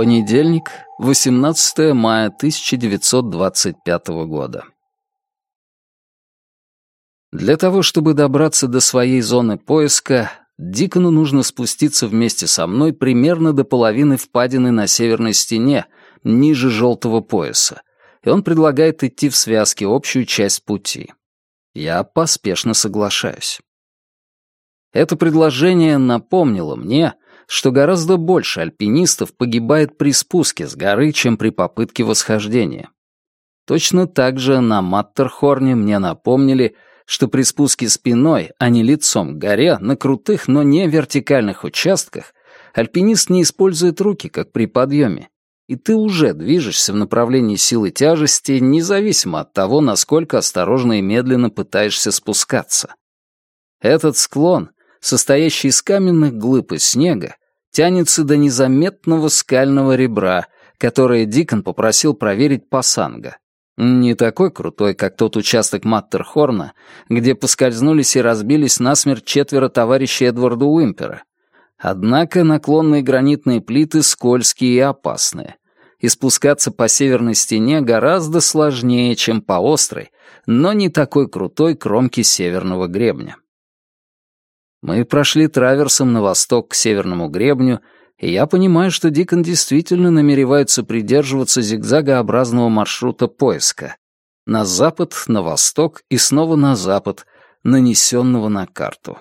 Понедельник, 18 мая 1925 года. Для того, чтобы добраться до своей зоны поиска, Дикону нужно спуститься вместе со мной примерно до половины впадины на северной стене, ниже желтого пояса, и он предлагает идти в связке общую часть пути. Я поспешно соглашаюсь. Это предложение напомнило мне, что гораздо больше альпинистов погибает при спуске с горы, чем при попытке восхождения. Точно так же на Маттерхорне мне напомнили, что при спуске спиной, а не лицом к горе, на крутых, но не вертикальных участках, альпинист не использует руки, как при подъеме, и ты уже движешься в направлении силы тяжести, независимо от того, насколько осторожно и медленно пытаешься спускаться. Этот склон, состоящий из каменных глыб и снега, тянется до незаметного скального ребра, которое Дикон попросил проверить пасанга. Не такой крутой, как тот участок Маттерхорна, где поскользнулись и разбились насмерть четверо товарищей Эдварда Уимпера. Однако наклонные гранитные плиты скользкие и опасные. И спускаться по северной стене гораздо сложнее, чем по острой, но не такой крутой кромке северного гребня. Мы прошли траверсом на восток к северному гребню, и я понимаю, что Дикон действительно намеревается придерживаться зигзагообразного маршрута поиска. На запад, на восток и снова на запад, нанесенного на карту.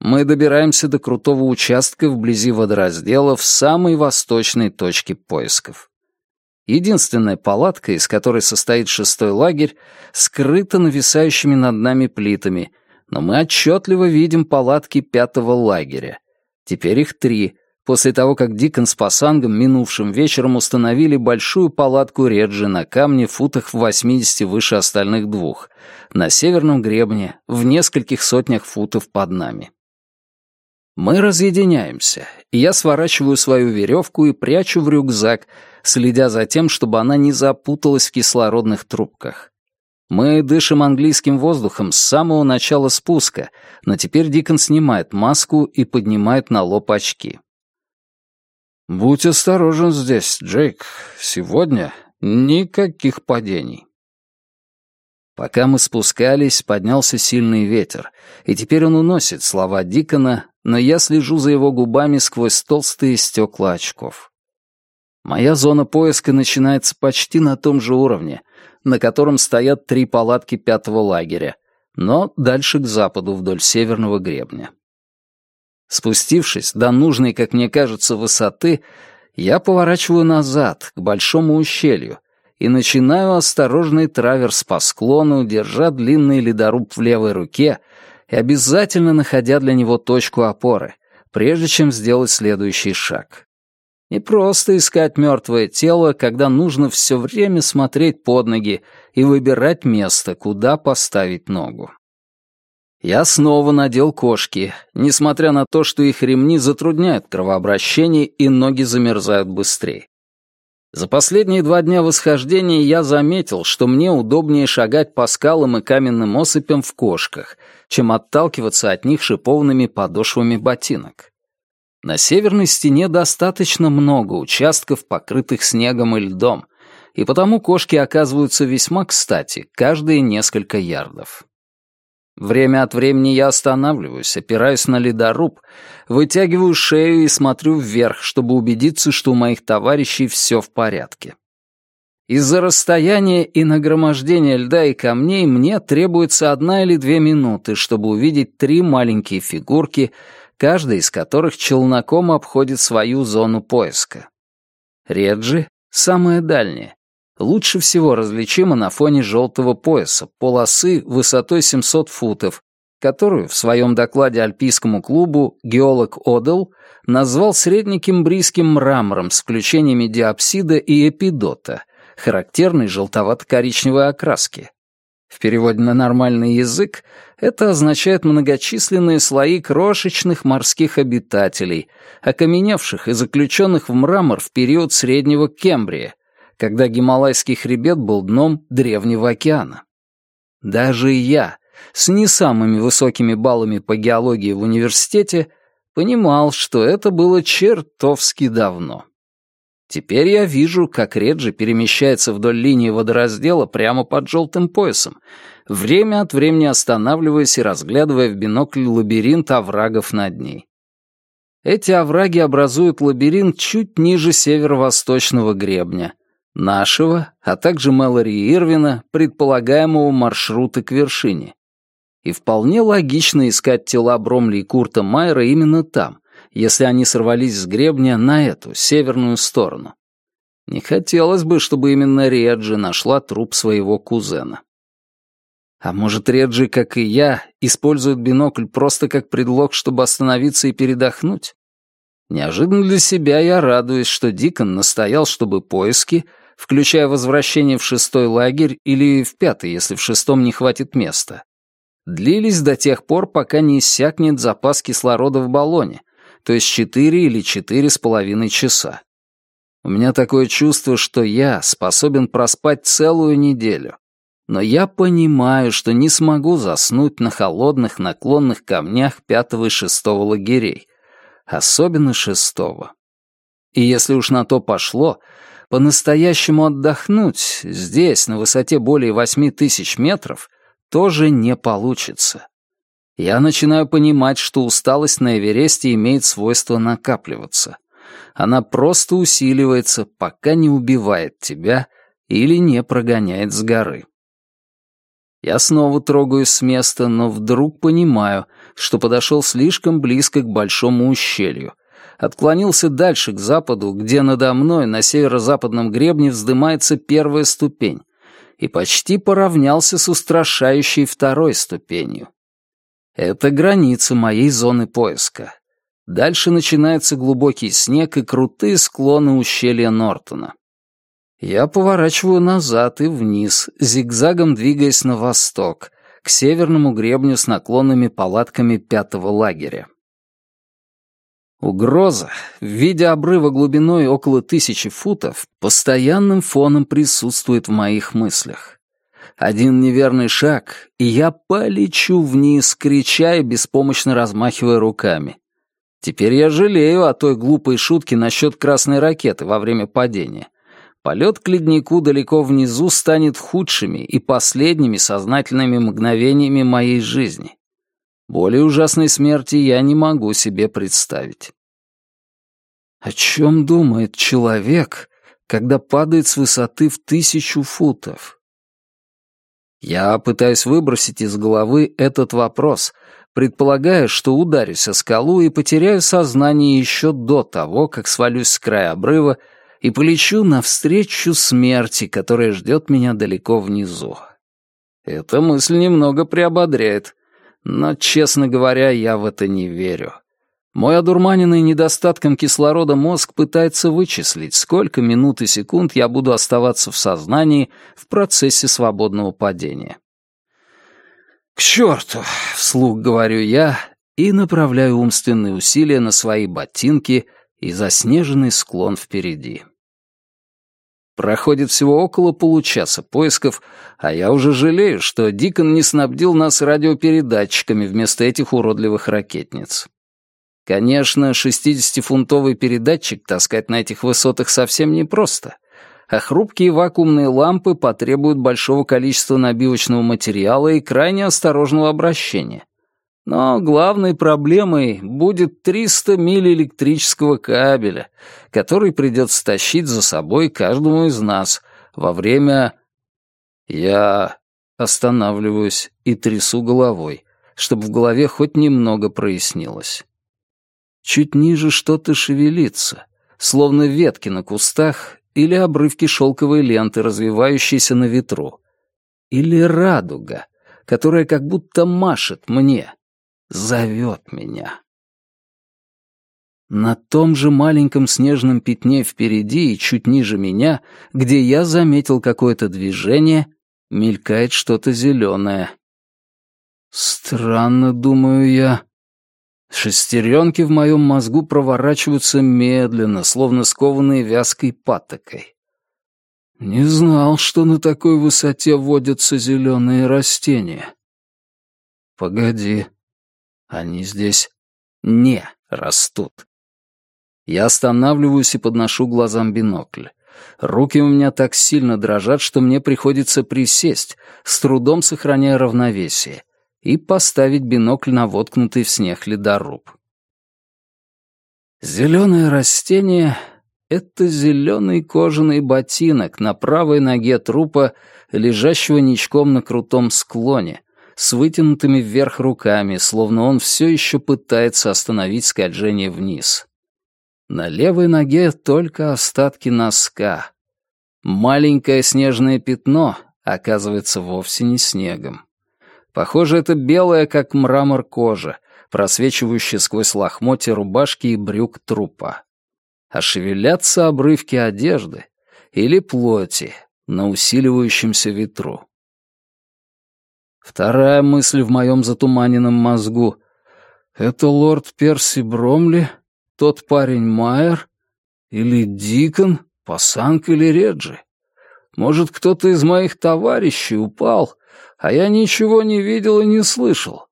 Мы добираемся до крутого участка вблизи водораздела в самой восточной точке поисков. Единственная палатка, из которой состоит шестой лагерь, скрыта нависающими над нами плитами — но мы отчетливо видим палатки пятого лагеря. Теперь их три, после того, как Дикон с Пасангом минувшим вечером установили большую палатку Реджи на камне футах в 80 выше остальных двух, на северном гребне, в нескольких сотнях футов под нами. Мы разъединяемся, и я сворачиваю свою веревку и прячу в рюкзак, следя за тем, чтобы она не запуталась в кислородных трубках. Мы дышим английским воздухом с самого начала спуска, но теперь Дикон снимает маску и поднимает на лоб очки. «Будь осторожен здесь, Джейк. Сегодня никаких падений». Пока мы спускались, поднялся сильный ветер, и теперь он уносит слова Дикона, но я слежу за его губами сквозь толстые стекла очков. Моя зона поиска начинается почти на том же уровне, на котором стоят три палатки пятого лагеря, но дальше к западу вдоль северного гребня. Спустившись до нужной, как мне кажется, высоты, я поворачиваю назад, к большому ущелью, и начинаю осторожный траверс по склону, держа длинный ледоруб в левой руке и обязательно находя для него точку опоры, прежде чем сделать следующий шаг. Не просто искать мертвое тело, когда нужно все время смотреть под ноги и выбирать место, куда поставить ногу. Я снова надел кошки, несмотря на то, что их ремни затрудняют кровообращение и ноги замерзают быстрее. За последние два дня восхождения я заметил, что мне удобнее шагать по скалам и каменным осыпям в кошках, чем отталкиваться от них шиповными подошвами ботинок. На северной стене достаточно много участков, покрытых снегом и льдом, и потому кошки оказываются весьма кстати, каждые несколько ярдов. Время от времени я останавливаюсь, опираюсь на ледоруб, вытягиваю шею и смотрю вверх, чтобы убедиться, что у моих товарищей все в порядке. Из-за расстояния и нагромождения льда и камней мне требуется одна или две минуты, чтобы увидеть три маленькие фигурки, каждая из которых челноком обходит свою зону поиска. Реджи — самая дальняя. Лучше всего различима на фоне желтого пояса, полосы высотой 700 футов, которую в своем докладе Альпийскому клубу геолог Одел назвал среднекембрийским мрамором с включениями диапсида и эпидота, характерной желтовато-коричневой окраски. В переводе на нормальный язык это означает многочисленные слои крошечных морских обитателей, окаменевших и заключенных в мрамор в период Среднего Кембрия, когда Гималайский хребет был дном Древнего океана. Даже я, с не самыми высокими баллами по геологии в университете, понимал, что это было чертовски давно. Теперь я вижу, как Реджи перемещается вдоль линии водораздела прямо под желтым поясом, время от времени останавливаясь и разглядывая в бинокль лабиринт оврагов над ней. Эти овраги образуют лабиринт чуть ниже северо-восточного гребня, нашего, а также Мэлори Ирвина, предполагаемого маршрута к вершине. И вполне логично искать тела Бромли и Курта Майера именно там, если они сорвались с гребня на эту, северную сторону. Не хотелось бы, чтобы именно Реджи нашла труп своего кузена. А может, Реджи, как и я, использует бинокль просто как предлог, чтобы остановиться и передохнуть? Неожиданно для себя я радуюсь, что Дикон настоял, чтобы поиски, включая возвращение в шестой лагерь или в пятый, если в шестом не хватит места, длились до тех пор, пока не иссякнет запас кислорода в баллоне, то есть четыре или четыре с половиной часа. У меня такое чувство, что я способен проспать целую неделю. Но я понимаю, что не смогу заснуть на холодных наклонных камнях пятого и шестого лагерей. Особенно шестого. И если уж на то пошло, по-настоящему отдохнуть здесь, на высоте более восьми тысяч метров, тоже не получится я начинаю понимать, что усталость на Эвересте имеет свойство накапливаться. Она просто усиливается, пока не убивает тебя или не прогоняет с горы. Я снова трогаюсь с места, но вдруг понимаю, что подошел слишком близко к большому ущелью. Отклонился дальше к западу, где надо мной на северо-западном гребне вздымается первая ступень, и почти поравнялся с устрашающей второй ступенью. Это граница моей зоны поиска. Дальше начинается глубокий снег и крутые склоны ущелья Нортона. Я поворачиваю назад и вниз, зигзагом двигаясь на восток, к северному гребню с наклонными палатками пятого лагеря. Угроза в виде обрыва глубиной около тысячи футов постоянным фоном присутствует в моих мыслях. Один неверный шаг, и я полечу вниз, крича и беспомощно размахивая руками. Теперь я жалею о той глупой шутке насчет красной ракеты во время падения. Полет к леднику далеко внизу станет худшими и последними сознательными мгновениями моей жизни. Более ужасной смерти я не могу себе представить. О чем думает человек, когда падает с высоты в тысячу футов? Я пытаюсь выбросить из головы этот вопрос, предполагая, что ударюсь о скалу и потеряю сознание еще до того, как свалюсь с края обрыва и полечу навстречу смерти, которая ждет меня далеко внизу. Эта мысль немного приободряет, но, честно говоря, я в это не верю. Мой одурманенный недостатком кислорода мозг пытается вычислить, сколько минут и секунд я буду оставаться в сознании в процессе свободного падения. «К черту!» — вслух говорю я и направляю умственные усилия на свои ботинки и заснеженный склон впереди. Проходит всего около получаса поисков, а я уже жалею, что Дикон не снабдил нас радиопередатчиками вместо этих уродливых ракетниц. Конечно, 60-фунтовый передатчик таскать на этих высотах совсем непросто, а хрупкие вакуумные лампы потребуют большого количества набивочного материала и крайне осторожного обращения. Но главной проблемой будет 300 миль электрического кабеля, который придется тащить за собой каждому из нас во время... Я останавливаюсь и трясу головой, чтобы в голове хоть немного прояснилось. Чуть ниже что-то шевелится, словно ветки на кустах или обрывки шелковой ленты, развивающиеся на ветру. Или радуга, которая как будто машет мне, зовет меня. На том же маленьком снежном пятне впереди и чуть ниже меня, где я заметил какое-то движение, мелькает что-то зеленое. Странно, думаю я. Шестеренки в моем мозгу проворачиваются медленно, словно скованные вязкой патокой. Не знал, что на такой высоте водятся зеленые растения. Погоди, они здесь не растут. Я останавливаюсь и подношу глазам бинокль. Руки у меня так сильно дрожат, что мне приходится присесть, с трудом сохраняя равновесие, и поставить бинокль на воткнутый в снег ледоруб. Зеленое растение — это зеленый кожаный ботинок на правой ноге трупа, лежащего ничком на крутом склоне, с вытянутыми вверх руками, словно он все еще пытается остановить скольжение вниз. На левой ноге только остатки носка. Маленькое снежное пятно оказывается вовсе не снегом. Похоже, это белая, как мрамор кожа, просвечивающая сквозь лохмотья рубашки и брюк трупа. А шевелятся обрывки одежды или плоти на усиливающемся ветру. Вторая мысль в моем затуманенном мозгу — это лорд Перси Бромли, тот парень Майер или Дикон, Пасанг или Реджи. Может, кто-то из моих товарищей упал, а я ничего не видел и не слышал.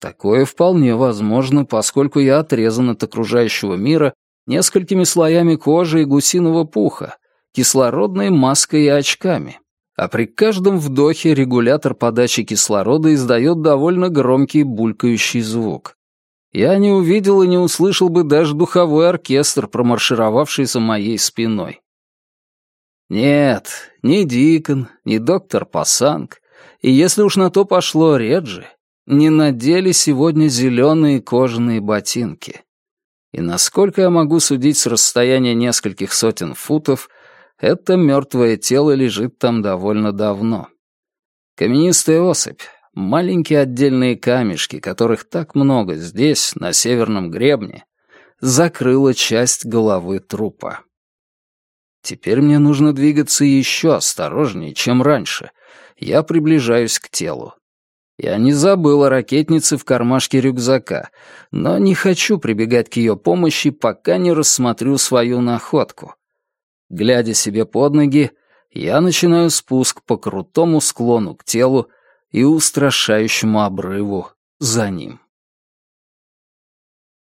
Такое вполне возможно, поскольку я отрезан от окружающего мира несколькими слоями кожи и гусиного пуха, кислородной маской и очками. А при каждом вдохе регулятор подачи кислорода издает довольно громкий булькающий звук. Я не увидел и не услышал бы даже духовой оркестр, промаршировавший за моей спиной. Нет, ни Дикон, ни доктор Пасанг, и если уж на то пошло Реджи, не надели сегодня зеленые кожаные ботинки. И насколько я могу судить с расстояния нескольких сотен футов, это мертвое тело лежит там довольно давно. Каменистая особь, маленькие отдельные камешки, которых так много здесь, на северном гребне, закрыла часть головы трупа. Теперь мне нужно двигаться еще осторожнее, чем раньше. Я приближаюсь к телу. Я не забыл о ракетнице в кармашке рюкзака, но не хочу прибегать к ее помощи, пока не рассмотрю свою находку. Глядя себе под ноги, я начинаю спуск по крутому склону к телу и устрашающему обрыву за ним.